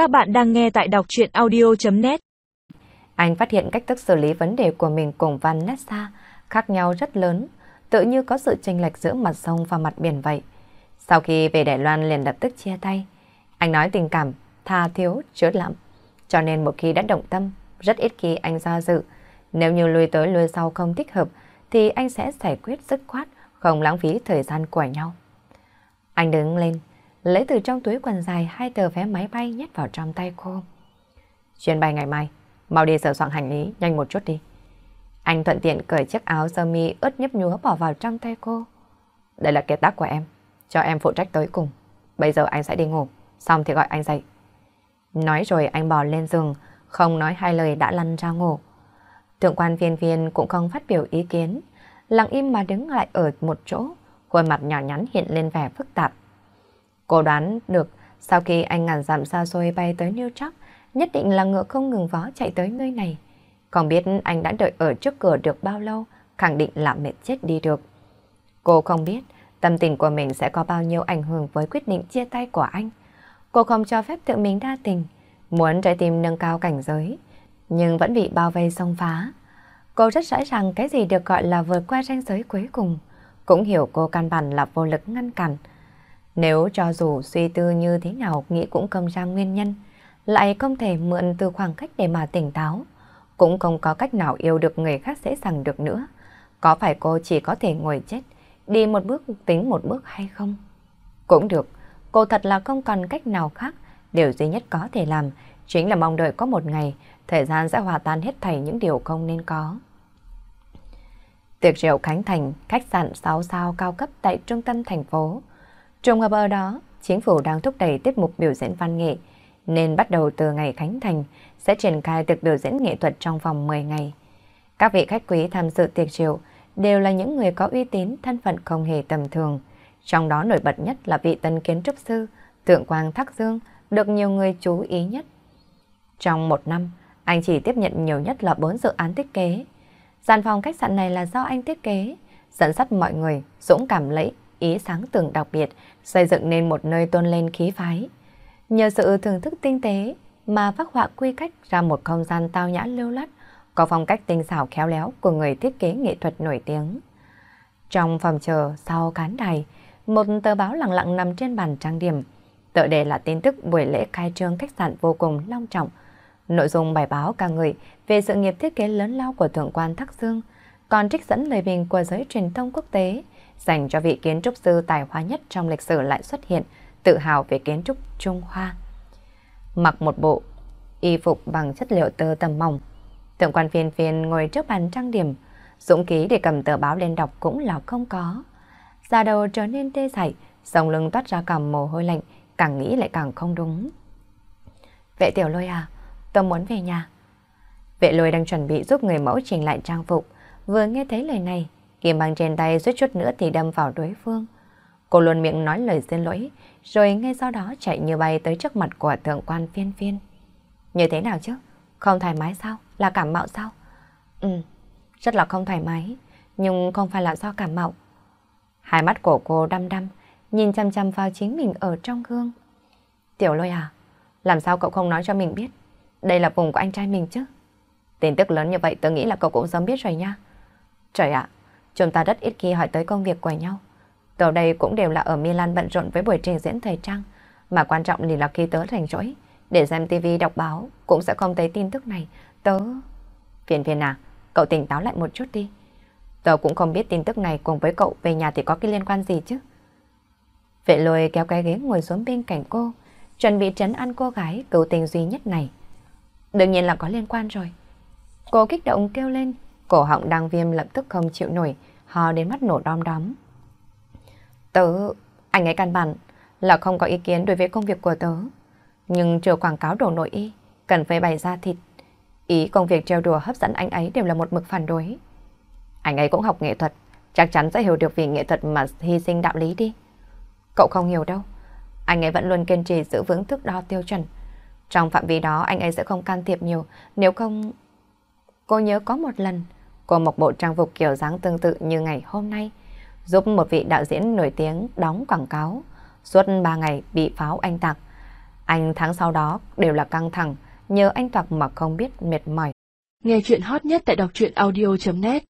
Các bạn đang nghe tại đọc chuyện audio.net Anh phát hiện cách thức xử lý vấn đề của mình cùng Vanessa khác nhau rất lớn, tự như có sự chênh lệch giữa mặt sông và mặt biển vậy. Sau khi về Đài Loan liền lập tức chia tay, anh nói tình cảm, tha thiếu, chứa lắm. Cho nên một khi đã động tâm, rất ít khi anh do dự. Nếu như lùi tới lùi sau không thích hợp, thì anh sẽ giải quyết dứt khoát, không lãng phí thời gian của nhau. Anh đứng lên, lấy từ trong túi quần dài hai tờ vé máy bay nhét vào trong tay cô. Chuyến bay ngày mai, mau đi sửa soạn hành lý, nhanh một chút đi. Anh thuận tiện cởi chiếc áo sơ mi ướt nhấp nhúa bỏ vào trong tay cô. Đây là kế tắc của em, cho em phụ trách tới cùng. Bây giờ anh sẽ đi ngủ, xong thì gọi anh dậy. Nói rồi anh bò lên giường, không nói hai lời đã lăn ra ngủ. Thượng quan viên viên cũng không phát biểu ý kiến, lặng im mà đứng lại ở một chỗ, khuôn mặt nhỏ nhắn hiện lên vẻ phức tạp. Cô đoán được sau khi anh ngàn dặm xa xôi bay tới New York, nhất định là ngựa không ngừng vó chạy tới nơi này. Không biết anh đã đợi ở trước cửa được bao lâu, khẳng định là mệt chết đi được. Cô không biết tâm tình của mình sẽ có bao nhiêu ảnh hưởng với quyết định chia tay của anh. Cô không cho phép tự mình đa tình, muốn trái tim nâng cao cảnh giới, nhưng vẫn bị bao vây xông phá. Cô rất rõ ràng cái gì được gọi là vượt qua ranh giới cuối cùng, cũng hiểu cô căn bản là vô lực ngăn cản. Nếu cho dù suy tư như thế nào nghĩ cũng không ra nguyên nhân, lại không thể mượn từ khoảng cách để mà tỉnh táo, cũng không có cách nào yêu được người khác dễ dàng được nữa. Có phải cô chỉ có thể ngồi chết, đi một bước tính một bước hay không? Cũng được, cô thật là không còn cách nào khác, điều duy nhất có thể làm chính là mong đợi có một ngày thời gian sẽ hòa tan hết thảy những điều không nên có. Tiệc rượu Khánh Thành, khách sạn 6 sao cao cấp tại trung tâm thành phố. Trùng hợp ở đó, chính phủ đang thúc đẩy tiết mục biểu diễn văn nghệ, nên bắt đầu từ ngày Khánh Thành sẽ triển khai tiệc biểu diễn nghệ thuật trong vòng 10 ngày. Các vị khách quý tham dự tiệc rượu đều là những người có uy tín, thân phận không hề tầm thường. Trong đó nổi bật nhất là vị tân kiến trúc sư, tượng Quang Thác Dương, được nhiều người chú ý nhất. Trong một năm, anh chỉ tiếp nhận nhiều nhất là 4 dự án thiết kế. Gian phòng khách sạn này là do anh thiết kế, dẫn dắt mọi người, dũng cảm lấy ý sáng tưởng đặc biệt, xây dựng nên một nơi tôn lên khí phái. Nhờ sự thưởng thức tinh tế mà phát họa quy cách ra một không gian tao nhã lưu lắt, có phong cách tinh xảo khéo léo của người thiết kế nghệ thuật nổi tiếng. Trong phòng chờ sau cán đài, một tờ báo lặng lặng nằm trên bàn trang điểm. Tựa đề là tin tức buổi lễ khai trương khách sạn vô cùng long trọng. Nội dung bài báo ca ngợi về sự nghiệp thiết kế lớn lao của thượng quan Thác Dương, còn trích dẫn lời bình của giới truyền thông quốc tế dành cho vị kiến trúc sư tài hoa nhất trong lịch sử lại xuất hiện, tự hào về kiến trúc Trung Hoa. Mặc một bộ y phục bằng chất liệu tơ tầm mỏng, thượng quan phiên phiên ngồi trước bàn trang điểm, dũng khí để cầm tờ báo lên đọc cũng là không có. Da đầu trở nên tê dại, sống lưng toát ra cầm mồ hôi lạnh, càng nghĩ lại càng không đúng. Vệ tiểu lôi à, tôi muốn về nhà. Vệ lôi đang chuẩn bị giúp người mẫu chỉnh lại trang phục, vừa nghe thấy lời này, Kim băng trên tay suýt chút nữa thì đâm vào đối phương. Cô luôn miệng nói lời xin lỗi, rồi ngay sau đó chạy như bay tới trước mặt của thượng quan phiên phiên. Như thế nào chứ? Không thoải mái sao? Là cảm mạo sao? Ừ, rất là không thoải mái, nhưng không phải là do cảm mạo. Hai mắt của cô đăm đăm, nhìn chăm chăm vào chính mình ở trong gương. Tiểu lôi à, làm sao cậu không nói cho mình biết? Đây là vùng của anh trai mình chứ? Tin tức lớn như vậy tôi nghĩ là cậu cũng sớm biết rồi nha. Trời ạ, chúng ta rất ít khi hỏi tới công việc của nhau. tớ đây cũng đều là ở Milan bận rộn với buổi trình diễn thời trang, mà quan trọng thì là khi tớ rảnh rỗi, để xem tivi đọc báo cũng sẽ không thấy tin tức này. Tớ... Phiền phiền à, cậu tỉnh táo lại một chút đi. Tớ cũng không biết tin tức này cùng với cậu về nhà thì có cái liên quan gì chứ. Vệ lôi kéo cái ghế ngồi xuống bên cạnh cô, chuẩn bị trấn an cô gái cứu tình duy nhất này. Đương nhiên là có liên quan rồi. Cô kích động kêu lên, cổ họng đang viêm lập tức không chịu nổi, ho đến mắt nổ đom đóm. Tớ, anh ấy căn bản là không có ý kiến đối với công việc của tớ. Nhưng trừ quảng cáo đồ nội y, cần phải bày ra thịt. Ý công việc treo đùa hấp dẫn anh ấy đều là một mực phản đối. Anh ấy cũng học nghệ thuật, chắc chắn sẽ hiểu được vì nghệ thuật mà hy sinh đạo lý đi. Cậu không hiểu đâu. Anh ấy vẫn luôn kiên trì giữ vững thước đo tiêu chuẩn. Trong phạm vi đó anh ấy sẽ không can thiệp nhiều, nếu không... Cô nhớ có một lần, cô một bộ trang phục kiểu dáng tương tự như ngày hôm nay, giúp một vị đạo diễn nổi tiếng đóng quảng cáo. Suốt 3 ngày bị pháo anh tặc, Anh tháng sau đó đều là căng thẳng, nhờ anh tặc mà không biết mệt mỏi. Nghe chuyện hot nhất tại đọc truyện audio.net